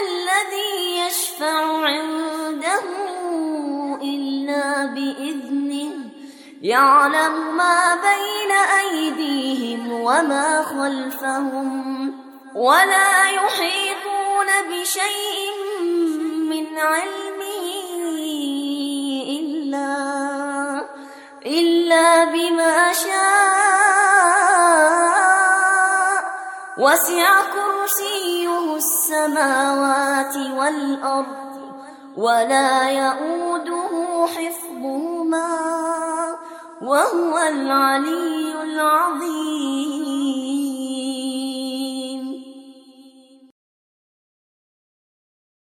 الذي يشفع عنده إلا بإذنه. يعلم ما بين أيديهم وما خلفهم ولا يحيطون بشيء من علمه. وسع كرسيه السماوات والأرض ولا يؤوده حفظهما وهو العلي العظيم.